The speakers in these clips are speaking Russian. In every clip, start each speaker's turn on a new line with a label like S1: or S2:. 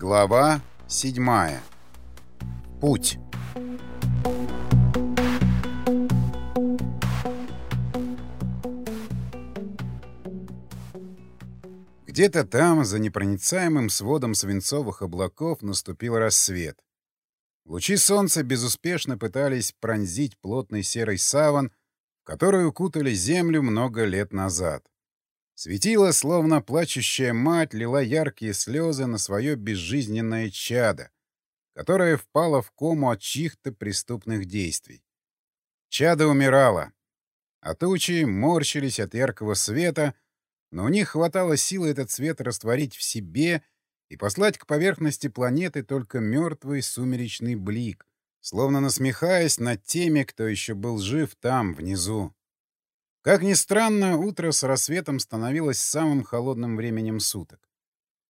S1: Глава 7. Путь. Где-то там, за непроницаемым сводом свинцовых облаков, наступил рассвет. Лучи солнца безуспешно пытались пронзить плотный серый саван, в который укутали землю много лет назад. Светило, словно плачущая мать, лила яркие слезы на свое безжизненное чадо, которое впало в кому от чьих-то преступных действий. Чадо умирало, а тучи морщились от яркого света, но у них хватало силы этот свет растворить в себе и послать к поверхности планеты только мертвый сумеречный блик, словно насмехаясь над теми, кто еще был жив там, внизу. Как ни странно, утро с рассветом становилось самым холодным временем суток.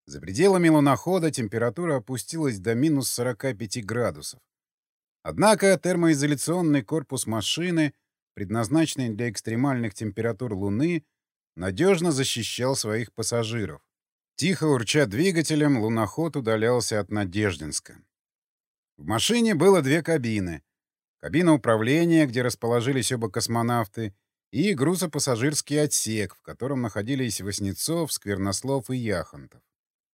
S1: За пределами лунохода температура опустилась до минус 45 градусов. Однако термоизоляционный корпус машины, предназначенный для экстремальных температур Луны, надежно защищал своих пассажиров. Тихо урча двигателем, луноход удалялся от Надеждинска. В машине было две кабины. Кабина управления, где расположились оба космонавты, и грузопассажирский отсек, в котором находились Васнецов, Сквернослов и Яхонтов.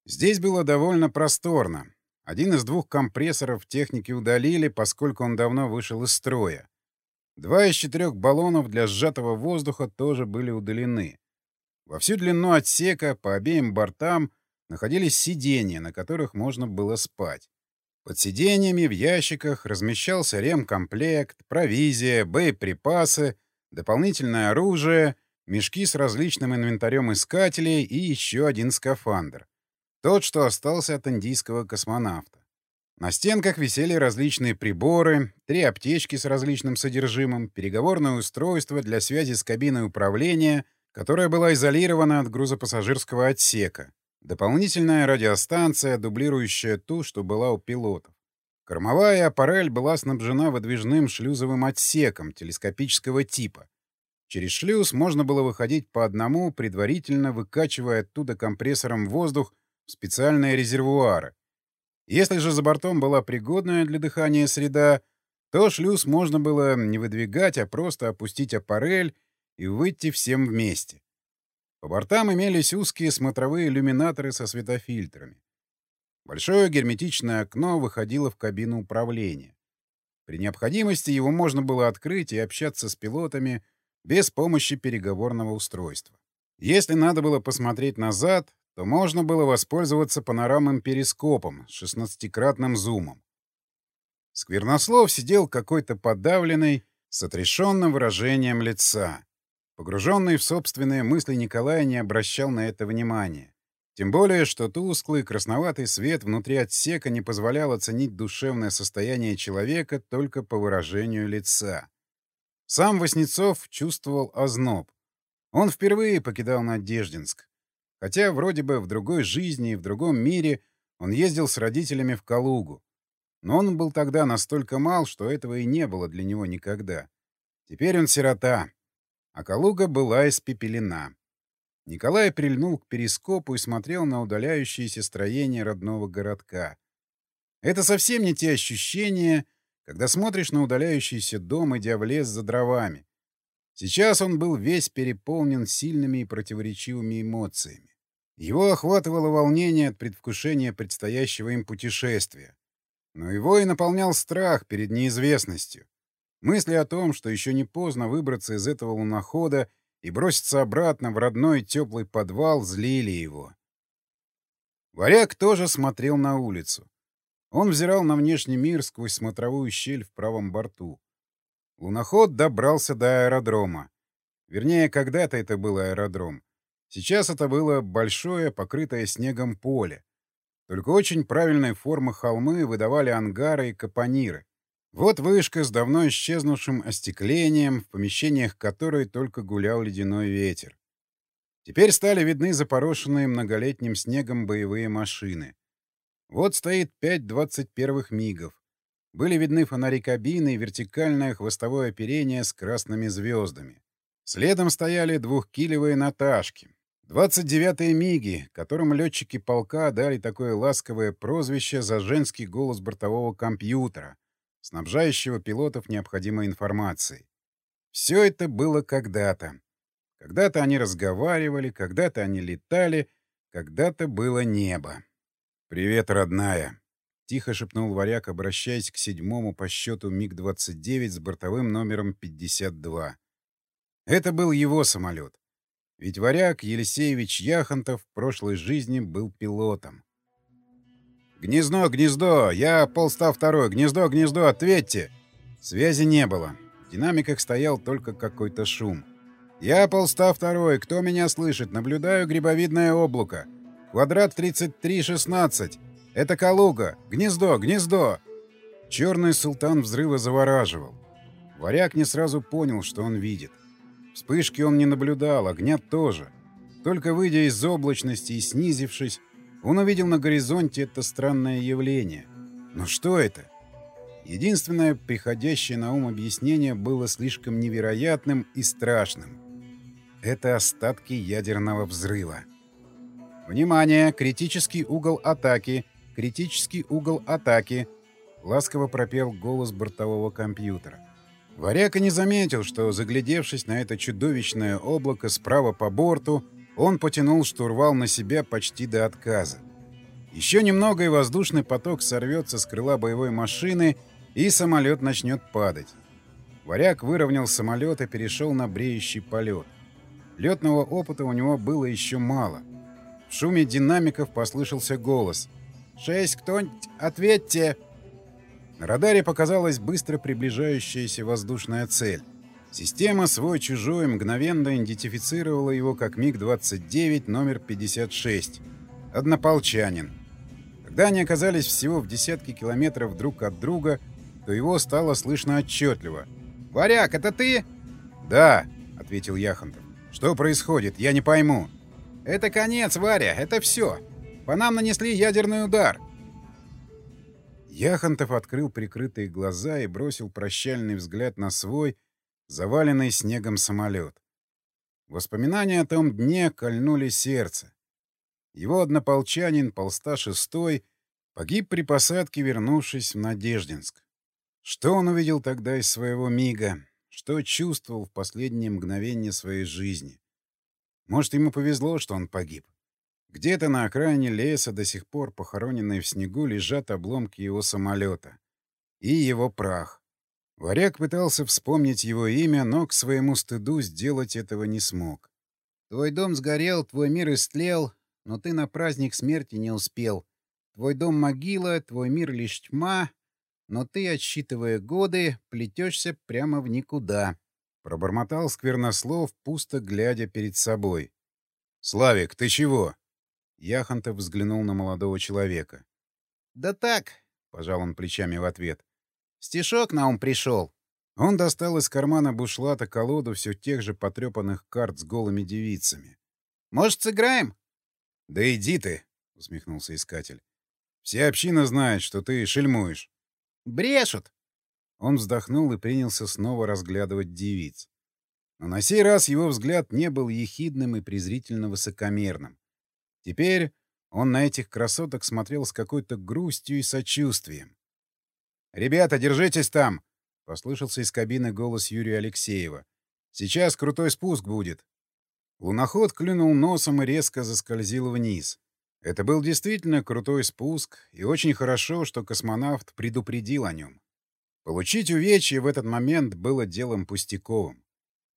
S1: Здесь было довольно просторно. Один из двух компрессоров техники удалили, поскольку он давно вышел из строя. Два из четырех баллонов для сжатого воздуха тоже были удалены. Во всю длину отсека по обеим бортам находились сиденья, на которых можно было спать. Под сиденьями в ящиках размещался ремкомплект, провизия, боеприпасы — дополнительное оружие, мешки с различным инвентарем искателей и еще один скафандр. Тот, что остался от индийского космонавта. На стенках висели различные приборы, три аптечки с различным содержимым, переговорное устройство для связи с кабиной управления, которая была изолирована от грузопассажирского отсека, дополнительная радиостанция, дублирующая ту, что была у пилотов. Кормовая аппарель была снабжена выдвижным шлюзовым отсеком телескопического типа. Через шлюз можно было выходить по одному, предварительно выкачивая оттуда компрессором воздух в специальные резервуары. Если же за бортом была пригодная для дыхания среда, то шлюз можно было не выдвигать, а просто опустить аппарель и выйти всем вместе. По бортам имелись узкие смотровые иллюминаторы со светофильтрами. Большое герметичное окно выходило в кабину управления. При необходимости его можно было открыть и общаться с пилотами без помощи переговорного устройства. Если надо было посмотреть назад, то можно было воспользоваться панорамным перископом с 16-кратным зумом. Сквернослов сидел какой-то подавленный, с отрешенным выражением лица. Погруженный в собственные мысли Николай не обращал на это внимания. Тем более, что тусклый красноватый свет внутри отсека не позволял оценить душевное состояние человека только по выражению лица. Сам Васнецов чувствовал озноб. Он впервые покидал Надеждинск. Хотя вроде бы в другой жизни и в другом мире он ездил с родителями в Калугу. Но он был тогда настолько мал, что этого и не было для него никогда. Теперь он сирота, а Калуга была испепелена. Николай прильнул к перископу и смотрел на удаляющееся строение родного городка. Это совсем не те ощущения, когда смотришь на удаляющийся дом, идя в лес за дровами. Сейчас он был весь переполнен сильными и противоречивыми эмоциями. Его охватывало волнение от предвкушения предстоящего им путешествия. Но его и наполнял страх перед неизвестностью. Мысли о том, что еще не поздно выбраться из этого лунохода и броситься обратно в родной теплый подвал злили его. Варяг тоже смотрел на улицу. Он взирал на внешний мир сквозь смотровую щель в правом борту. Луноход добрался до аэродрома. Вернее, когда-то это был аэродром. Сейчас это было большое, покрытое снегом поле. Только очень правильной формы холмы выдавали ангары и капониры. Вот вышка с давно исчезнувшим остеклением, в помещениях которой только гулял ледяной ветер. Теперь стали видны запорошенные многолетним снегом боевые машины. Вот стоит пять двадцать первых мигов. Были видны фонари кабины и вертикальное хвостовое оперение с красными звездами. Следом стояли двухкилевые «Наташки». 29-е МИГи, которым летчики полка дали такое ласковое прозвище за женский голос бортового компьютера, снабжающего пилотов необходимой информацией. Все это было когда-то. Когда-то они разговаривали, когда-то они летали, когда-то было небо. «Привет, родная!» — тихо шепнул варяг, обращаясь к седьмому по счету МиГ-29 с бортовым номером 52. Это был его самолет. Ведь варяг Елисеевич Яхонтов в прошлой жизни был пилотом. «Гнездо, гнездо! Я полста второй! Гнездо, гнездо! Ответьте!» Связи не было. В динамиках стоял только какой-то шум. «Я полста второй! Кто меня слышит? Наблюдаю грибовидное облако. Квадрат 3316. Это Калуга. Гнездо, гнездо!» Черный султан взрыва завораживал. Варяг не сразу понял, что он видит. Вспышки он не наблюдал, огня тоже. Только выйдя из облачности и снизившись, он увидел на горизонте это странное явление. Но что это? Единственное приходящее на ум объяснение было слишком невероятным и страшным. Это остатки ядерного взрыва. «Внимание! Критический угол атаки! Критический угол атаки!» — ласково пропел голос бортового компьютера. Варяка не заметил, что, заглядевшись на это чудовищное облако справа по борту, он потянул штурвал на себя почти до отказа. Еще немного, и воздушный поток сорвется с крыла боевой машины, и самолет начнет падать. Варяг выровнял самолет и перешел на бреющий полет. Летного опыта у него было еще мало. В шуме динамиков послышался голос. «Шесть, кто-нибудь, ответьте!» На радаре показалась быстро приближающаяся воздушная цель. Система свой-чужой мгновенно идентифицировала его как МиГ-29 номер 56. Однополчанин. Когда они оказались всего в десятке километров друг от друга, то его стало слышно отчетливо. «Варяг, это ты?» «Да», — ответил Яхонтов. «Что происходит? Я не пойму». «Это конец, Варя, это все. По нам нанесли ядерный удар. Яхонтов открыл прикрытые глаза и бросил прощальный взгляд на свой, заваленный снегом самолет. Воспоминания о том дне кольнули сердце. Его однополчанин, полста шестой, погиб при посадке, вернувшись в Надеждинск. Что он увидел тогда из своего мига? Что чувствовал в последние мгновения своей жизни? Может, ему повезло, что он погиб? Где-то на окраине леса до сих пор похороненные в снегу лежат обломки его самолета. И его прах. Варяг пытался вспомнить его имя, но к своему стыду сделать этого не смог. «Твой дом сгорел, твой мир истлел, но ты на праздник смерти не успел. Твой дом могила, твой мир лишь тьма, но ты, отсчитывая годы, плетешься прямо в никуда». Пробормотал сквернослов, пусто глядя перед собой. «Славик, ты чего?» Яхонтов взглянул на молодого человека. «Да так», — пожал он плечами в ответ. «Стишок на ум пришел». Он достал из кармана бушлата колоду все тех же потрепанных карт с голыми девицами. «Может, сыграем?» «Да иди ты», — усмехнулся искатель. «Вся община знает, что ты шельмуешь». «Брешут!» Он вздохнул и принялся снова разглядывать девиц. Но на сей раз его взгляд не был ехидным и презрительно высокомерным. Теперь он на этих красоток смотрел с какой-то грустью и сочувствием. «Ребята, держитесь там!» — послышался из кабины голос Юрия Алексеева. «Сейчас крутой спуск будет». Луноход клюнул носом и резко заскользил вниз. Это был действительно крутой спуск, и очень хорошо, что космонавт предупредил о нем. Получить увечье в этот момент было делом пустяковым.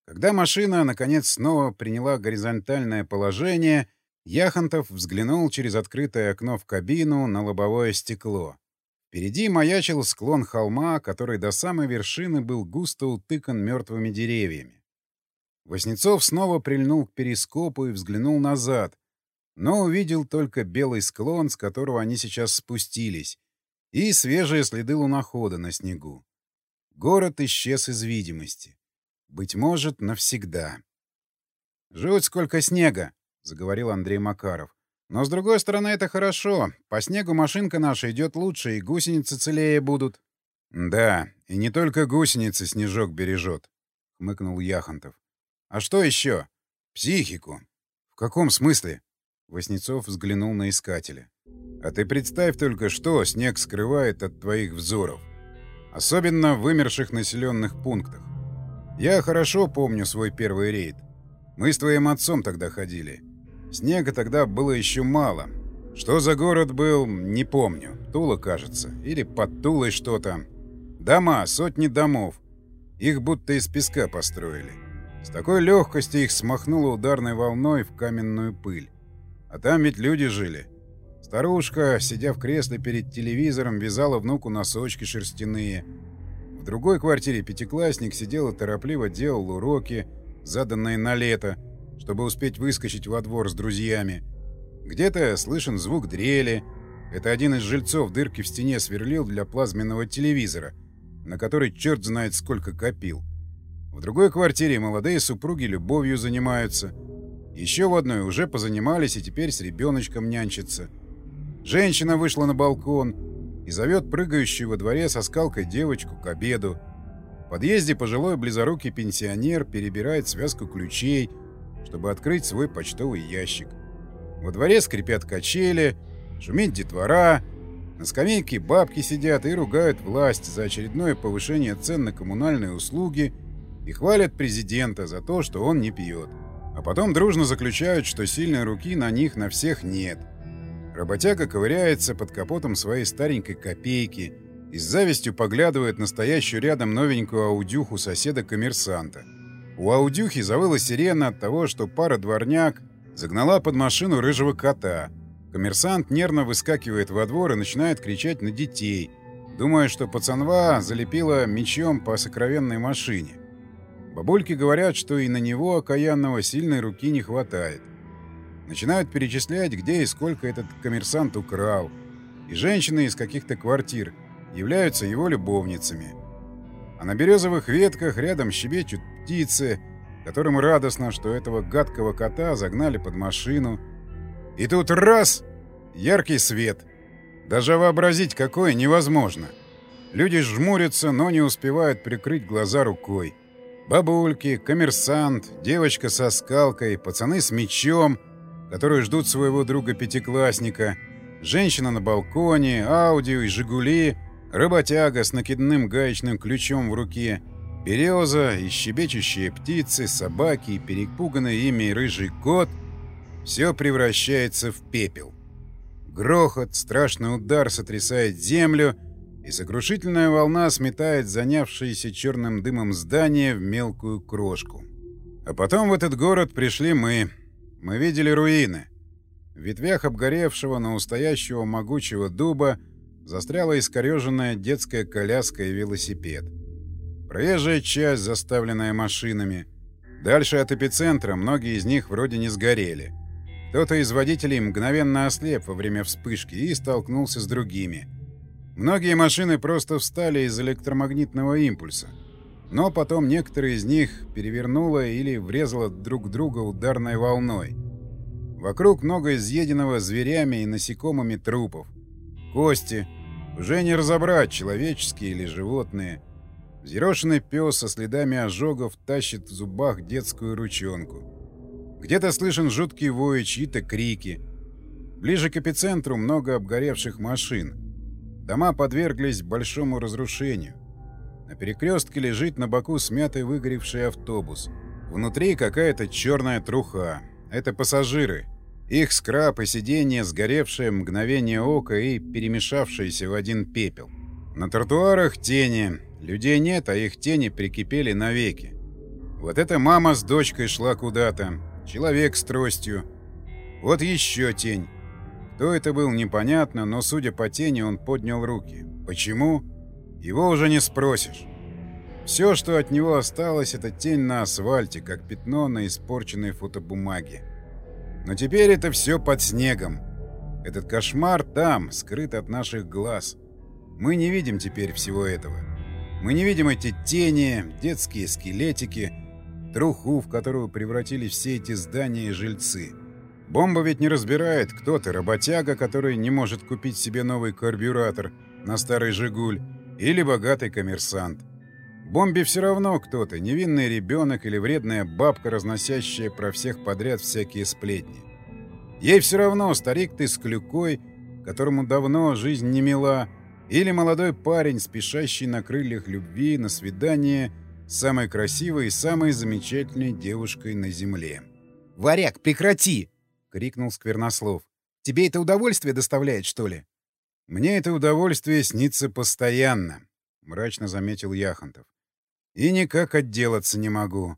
S1: Когда машина, наконец, снова приняла горизонтальное положение — Яхонтов взглянул через открытое окно в кабину на лобовое стекло. Впереди маячил склон холма, который до самой вершины был густо утыкан мертвыми деревьями. Воснецов снова прильнул к перископу и взглянул назад, но увидел только белый склон, с которого они сейчас спустились, и свежие следы лунохода на снегу. Город исчез из видимости. Быть может, навсегда. «Жуть сколько снега!» — заговорил Андрей Макаров. «Но, с другой стороны, это хорошо. По снегу машинка наша идет лучше, и гусеницы целее будут». «Да, и не только гусеницы снежок бережет», — хмыкнул Яхонтов. «А что еще? Психику. В каком смысле?» Воснецов взглянул на искателя. «А ты представь только, что снег скрывает от твоих взоров. Особенно в вымерших населенных пунктах. Я хорошо помню свой первый рейд. Мы с твоим отцом тогда ходили. Снега тогда было еще мало. Что за город был, не помню. Тула, кажется. Или под Тулой что-то. Дома, сотни домов. Их будто из песка построили. С такой легкостью их смахнуло ударной волной в каменную пыль. А там ведь люди жили. Старушка, сидя в кресле перед телевизором, вязала внуку носочки шерстяные. В другой квартире пятиклассник сидел и торопливо делал уроки, заданные на лето, чтобы успеть выскочить во двор с друзьями. Где-то слышен звук дрели. Это один из жильцов дырки в стене сверлил для плазменного телевизора, на который черт знает сколько копил. В другой квартире молодые супруги любовью занимаются. Еще в одной уже позанимались и теперь с ребеночком нянчатся. Женщина вышла на балкон и зовет прыгающую во дворе со скалкой девочку к обеду. В подъезде пожилой близорукий пенсионер перебирает связку ключей, чтобы открыть свой почтовый ящик. Во дворе скрипят качели, шумит детвора, на скамейке бабки сидят и ругают власть за очередное повышение цен на коммунальные услуги и хвалят президента за то, что он не пьет. А потом дружно заключают, что сильной руки на них на всех нет. Работяга ковыряется под капотом своей старенькой копейки и с завистью поглядывает на стоящую рядом новенькую аудюху соседа-коммерсанта. У аудюхи завыла сирена от того, что пара дворняк загнала под машину рыжего кота. Коммерсант нервно выскакивает во двор и начинает кричать на детей, думая, что пацанва залепила мечом по сокровенной машине. Бабульки говорят, что и на него, окаянного, сильной руки не хватает. Начинают перечислять, где и сколько этот коммерсант украл. И женщины из каких-то квартир являются его любовницами. А на березовых ветках рядом щебечут птицы, которым радостно, что этого гадкого кота загнали под машину. И тут раз — яркий свет. Даже вообразить какой невозможно. Люди жмурятся, но не успевают прикрыть глаза рукой. Бабульки, коммерсант, девочка со скалкой, пацаны с мечом — которые ждут своего друга-пятиклассника, женщина на балконе, аудио и «Жигули», работяга с накидным гаечным ключом в руке, береза и щебечущие птицы, собаки и перепуганный ими рыжий кот — все превращается в пепел. Грохот, страшный удар сотрясает землю, и сокрушительная волна сметает занявшееся черным дымом здание в мелкую крошку. А потом в этот город пришли мы — мы видели руины. В ветвях обгоревшего, но устоящего могучего дуба застряла искореженная детская коляска и велосипед. Проезжая часть, заставленная машинами. Дальше от эпицентра многие из них вроде не сгорели. Кто-то из водителей мгновенно ослеп во время вспышки и столкнулся с другими. Многие машины просто встали из электромагнитного импульса — но потом некоторые из них перевернуло или врезало друг друга ударной волной. Вокруг много изъеденного зверями и насекомыми трупов. Кости. Уже не разобрать, человеческие или животные. Взъерошенный пес со следами ожогов тащит в зубах детскую ручонку. Где-то слышен жуткий вой, чьи-то крики. Ближе к эпицентру много обгоревших машин. Дома подверглись большому разрушению. На перекрестке лежит на боку смятый выгоревший автобус. Внутри какая-то черная труха. Это пассажиры. Их скраб и сиденье, сгоревшее мгновение ока и перемешавшиеся в один пепел. На тротуарах тени. Людей нет, а их тени прикипели навеки. Вот эта мама с дочкой шла куда-то. Человек с тростью. Вот еще тень. Кто это был, непонятно, но, судя по тени, он поднял руки. Почему? Его уже не спросишь. Все, что от него осталось, это тень на асфальте, как пятно на испорченной фотобумаге. Но теперь это все под снегом. Этот кошмар там, скрыт от наших глаз. Мы не видим теперь всего этого. Мы не видим эти тени, детские скелетики, труху, в которую превратили все эти здания и жильцы. Бомба ведь не разбирает, кто ты, работяга, который не может купить себе новый карбюратор на старый «Жигуль», или богатый коммерсант. бомбе все равно кто-то, невинный ребенок или вредная бабка, разносящая про всех подряд всякие сплетни. Ей все равно, старик ты с клюкой, которому давно жизнь не мила, или молодой парень, спешащий на крыльях любви на свидание с самой красивой и самой замечательной девушкой на земле.
S2: «Варяг, прекрати!» — крикнул Сквернослов. «Тебе это удовольствие доставляет, что ли?»
S1: «Мне это удовольствие снится постоянно», — мрачно заметил Яхонтов. «И никак отделаться не могу.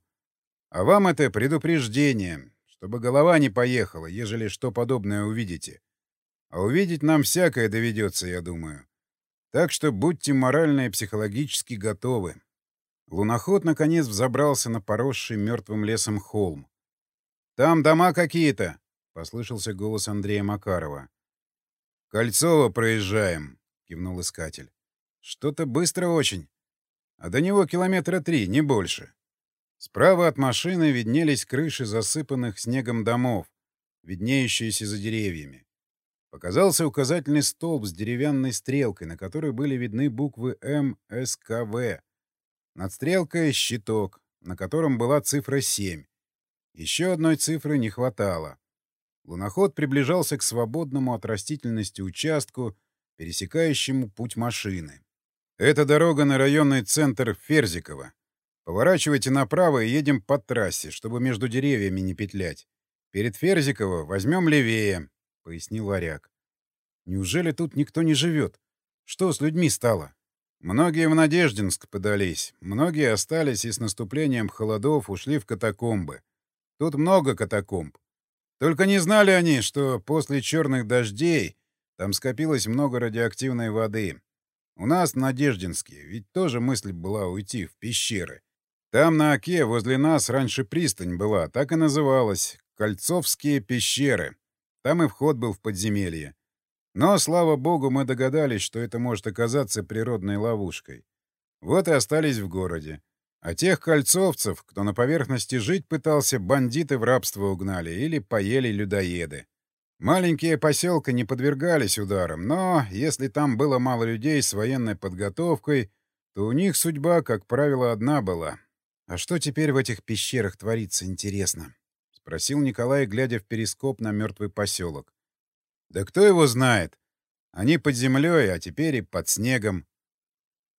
S1: А вам это предупреждение, чтобы голова не поехала, ежели что подобное увидите. А увидеть нам всякое доведется, я думаю. Так что будьте морально и психологически готовы». Луноход, наконец, взобрался на поросший мертвым лесом холм. «Там дома какие-то!» — послышался голос Андрея Макарова. «Кольцово проезжаем», — кивнул искатель. «Что-то быстро очень. А до него километра три, не больше». Справа от машины виднелись крыши засыпанных снегом домов, виднеющиеся за деревьями. Показался указательный столб с деревянной стрелкой, на которой были видны буквы М, С, К, В. Над стрелкой — щиток, на котором была цифра 7. Еще одной цифры не хватало. Луноход приближался к свободному от растительности участку, пересекающему путь машины. «Это дорога на районный центр Ферзикова. Поворачивайте направо и едем по трассе, чтобы между деревьями не петлять. Перед Ферзиково возьмем левее», — пояснил варяг. «Неужели тут никто не живет? Что с людьми стало?» Многие в Надеждинск подались, многие остались и с наступлением холодов ушли в катакомбы. Тут много катакомб. Только не знали они, что после черных дождей там скопилось много радиоактивной воды. У нас в Надеждинске ведь тоже мысль была уйти в пещеры. Там на Оке возле нас раньше пристань была, так и называлась — Кольцовские пещеры. Там и вход был в подземелье. Но, слава богу, мы догадались, что это может оказаться природной ловушкой. Вот и остались в городе. А тех кольцовцев, кто на поверхности жить пытался, бандиты в рабство угнали или поели людоеды. Маленькие поселки не подвергались ударам, но если там было мало людей с военной подготовкой, то у них судьба, как правило, одна была. «А что теперь в этих пещерах творится, интересно?» — спросил Николай, глядя в перископ на мертвый поселок. «Да кто его знает? Они под землей, а теперь и под снегом».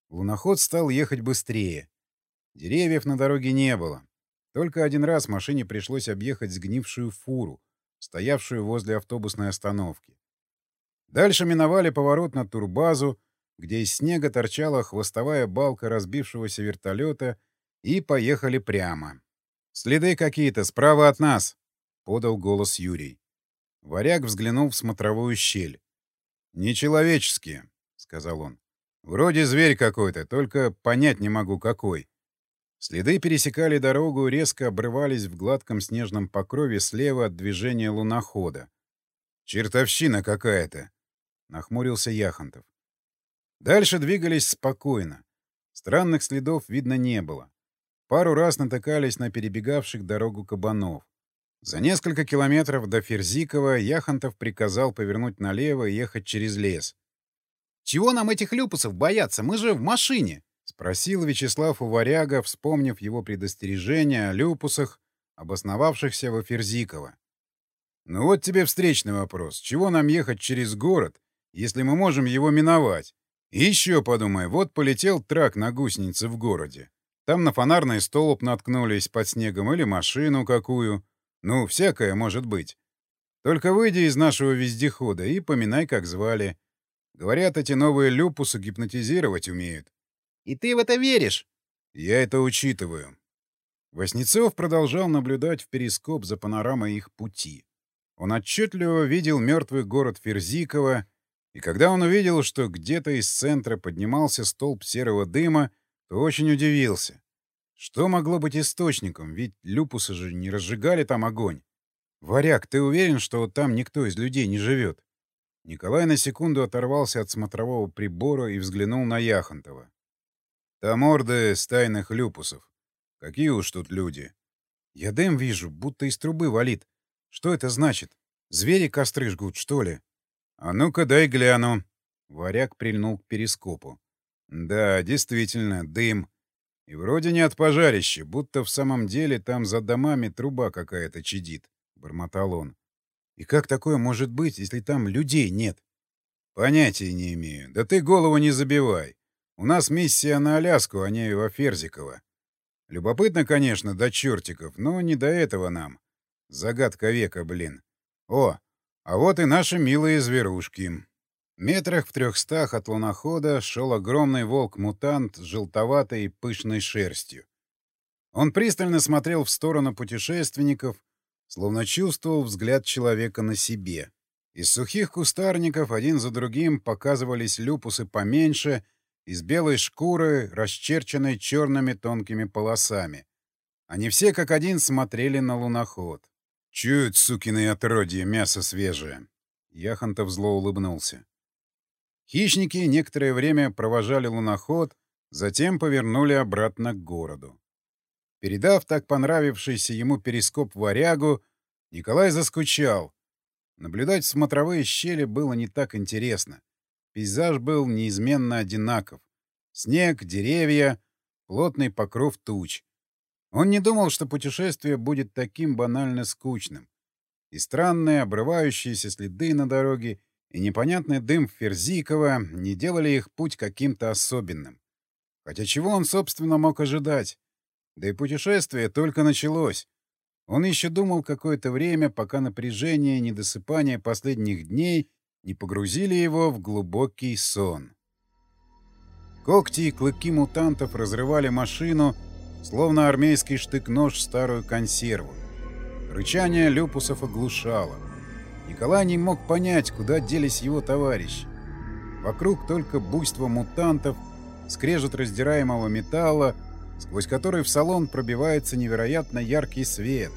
S1: Луноход стал ехать быстрее. Деревьев на дороге не было. Только один раз машине пришлось объехать сгнившую фуру, стоявшую возле автобусной остановки. Дальше миновали поворот на турбазу, где из снега торчала хвостовая балка разбившегося вертолета, и поехали прямо. «Следы какие-то справа от нас!» — подал голос Юрий. Варяг взглянул в смотровую щель. «Нечеловеческие», — сказал он. «Вроде зверь какой-то, только понять не могу, какой. Следы пересекали дорогу резко обрывались в гладком снежном покрове слева от движения лунохода. «Чертовщина какая-то!» — нахмурился Яхонтов. Дальше двигались спокойно. Странных следов видно не было. Пару раз натыкались на перебегавших дорогу кабанов. За несколько километров до Ферзикова Яхонтов приказал повернуть налево и ехать через лес.
S2: «Чего нам этих люпусов бояться? Мы же в машине!»
S1: — спросил Вячеслав у варяга, вспомнив его предостережение о люпусах, обосновавшихся во Ферзиково. «Ну вот тебе встречный вопрос. Чего нам ехать через город, если мы можем его миновать? И еще подумай, вот полетел трак на гусенице в городе. Там на фонарный столб наткнулись под снегом или машину какую. Ну, всякое может быть. Только выйди из нашего вездехода и поминай, как звали. Говорят, эти новые люпусы гипнотизировать умеют.
S2: И ты в это веришь?
S1: Я это учитываю. Воснецов продолжал наблюдать в перископ за панорамой их пути. Он отчетливо видел мертвый город Ферзикова, и когда он увидел, что где-то из центра поднимался столб серого дыма, то очень удивился. Что могло быть источником, ведь люпусы же не разжигали там огонь. «Варяг, ты уверен, что там никто из людей не живет?» Николай на секунду оторвался от смотрового прибора и взглянул на Яхонтова. Там орды стайных люпусов. Какие уж тут люди. Я дым вижу, будто из трубы валит. Что это значит? Звери костры жгут, что ли? А ну-ка дай гляну. Варяг прильнул к перископу. Да, действительно, дым. И вроде не от пожарища, будто в самом деле там за домами труба какая-то чадит, — бормотал он.
S2: И как такое может быть, если там людей нет?
S1: Понятия не имею. Да ты голову не забивай. У нас миссия на Аляску, а не во Ферзиково. Любопытно, конечно, до чертиков, но не до этого нам. Загадка века, блин. О, а вот и наши милые зверушки. Метрах в трехстах от лунохода шел огромный волк-мутант с желтоватой пышной шерстью. Он пристально смотрел в сторону путешественников, словно чувствовал взгляд человека на себе. Из сухих кустарников один за другим показывались люпусы поменьше, из белой шкуры, расчерченной черными тонкими полосами. Они все как один смотрели на луноход. «Чуют, сукины отродье, мясо свежее!» Яхонтов зло улыбнулся. Хищники некоторое время провожали луноход, затем повернули обратно к городу. Передав так понравившийся ему перископ варягу, Николай заскучал. Наблюдать смотровые щели было не так интересно. Пейзаж был неизменно одинаков. Снег, деревья, плотный покров туч. Он не думал, что путешествие будет таким банально скучным. И странные обрывающиеся следы на дороге, и непонятный дым Ферзикова не делали их путь каким-то особенным. Хотя чего он, собственно, мог ожидать? Да и путешествие только началось. Он еще думал какое-то время, пока напряжение и недосыпание последних дней не погрузили его в глубокий сон. Когти и клыки мутантов разрывали машину, словно армейский штык-нож старую консерву. Рычание люпусов оглушало. Николай не мог понять, куда делись его товарищи. Вокруг только буйство мутантов, скрежет раздираемого металла, сквозь который в салон пробивается невероятно яркий свет,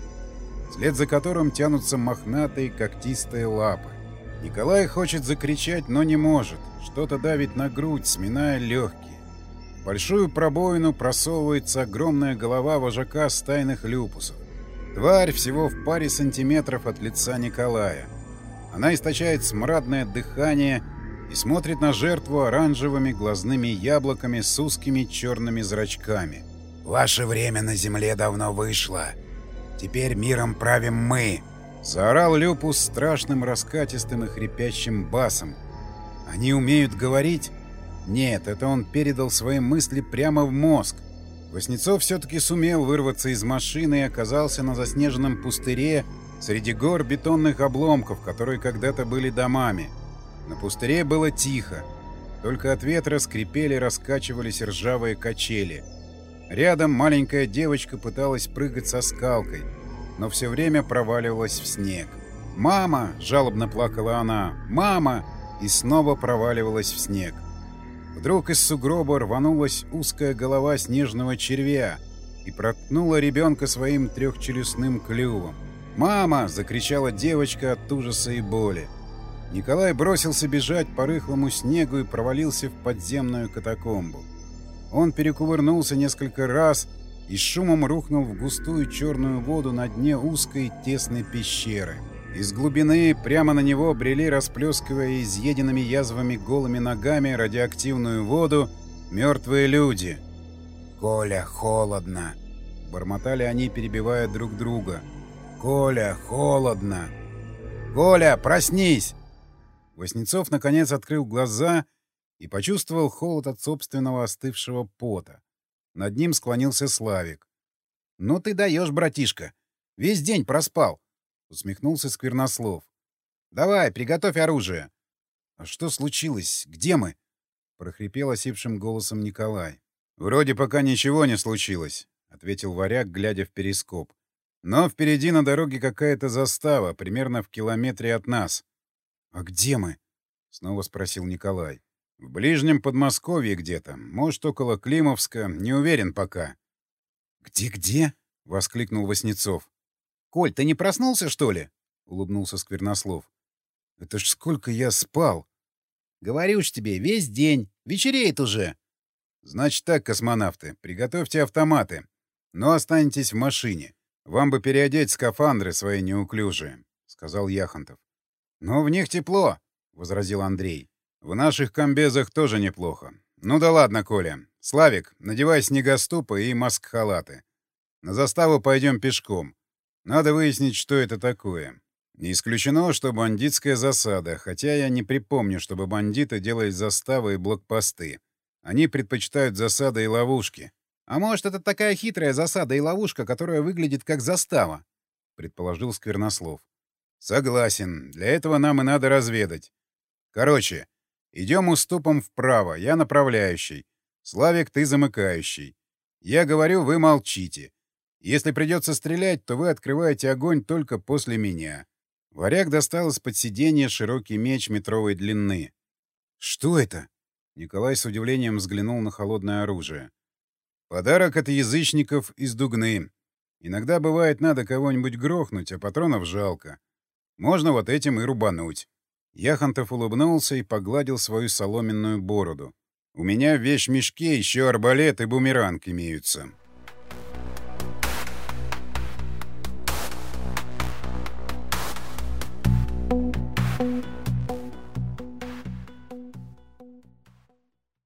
S1: след за которым тянутся мохнатые когтистые лапы. Николай хочет закричать, но не может. Что-то давит на грудь, сминая легкие. В большую пробоину просовывается огромная голова вожака стайных люпусов. Тварь всего в паре сантиметров от лица Николая. Она источает смрадное дыхание и смотрит на жертву оранжевыми глазными яблоками с узкими черными зрачками.
S3: «Ваше время на земле давно вышло. Теперь миром правим мы!»
S1: Заорал Люпус страшным раскатистым и хрипящим басом. «Они умеют говорить?» Нет, это он передал свои мысли прямо в мозг. Воснецов все-таки сумел вырваться из машины и оказался на заснеженном пустыре среди гор бетонных обломков, которые когда-то были домами. На пустыре было тихо. Только от ветра скрипели, раскачивались ржавые качели. Рядом маленькая девочка пыталась прыгать со скалкой — но все время проваливалась в снег. «Мама!» — жалобно плакала она. «Мама!» И снова проваливалась в снег. Вдруг из сугроба рванулась узкая голова снежного червя и проткнула ребенка своим трехчелюстным клювом. «Мама!» — закричала девочка от ужаса и боли. Николай бросился бежать по рыхлому снегу и провалился в подземную катакомбу. Он перекувырнулся несколько раз — и шумом рухнул в густую черную воду на дне узкой тесной пещеры. Из глубины прямо на него брели, расплескивая изъеденными язвами голыми ногами радиоактивную воду, мертвые люди.
S3: «Коля, холодно!» — бормотали они, перебивая друг друга. «Коля, холодно!» «Коля, проснись!»
S1: Воснецов наконец открыл глаза и почувствовал холод от собственного остывшего пота. Над ним склонился Славик. «Ну ты даешь, братишка! Весь день проспал!» — усмехнулся Сквернослов. «Давай, приготовь оружие!» «А что случилось? Где мы?» — прохрипел осипшим голосом Николай. «Вроде пока ничего не случилось», — ответил варяг, глядя в перископ. «Но впереди на дороге какая-то застава, примерно в километре от нас». «А где мы?» — снова спросил Николай. В ближнем Подмосковье где-то, может, около Климовска, не уверен пока. «Где-где?» — воскликнул Васнецов. «Коль, ты не проснулся, что ли?» — улыбнулся Сквернослов. «Это ж сколько я спал!» «Говорю ж тебе, весь день. Вечереет уже!» «Значит так, космонавты, приготовьте автоматы, но останетесь в машине. Вам бы переодеть скафандры свои неуклюжие», — сказал Яхонтов. «Но в них тепло», — возразил Андрей. В наших комбезах тоже неплохо. Ну да ладно, Коля. Славик, надевай снегоступы и маск-халаты. На заставу пойдем пешком. Надо выяснить, что это такое. Не исключено, что бандитская засада, хотя я не припомню, чтобы бандиты делали заставы и блокпосты. Они предпочитают засады и ловушки.
S2: А может, это такая хитрая засада и ловушка, которая выглядит как застава? — предположил Сквернослов.
S1: Согласен. Для этого нам и надо разведать. Короче, идем уступом вправо, я направляющий. Славик, ты замыкающий. Я говорю, вы молчите. Если придется стрелять, то вы открываете огонь только после меня. Варяг достал из-под сиденья широкий меч метровой длины.
S2: «Что это?»
S1: Николай с удивлением взглянул на холодное оружие. «Подарок от язычников из Дугны. Иногда бывает надо кого-нибудь грохнуть, а патронов жалко. Можно вот этим и рубануть». Яхонтов улыбнулся и погладил свою соломенную бороду. «У меня в вещмешке еще арбалет и бумеранг имеются.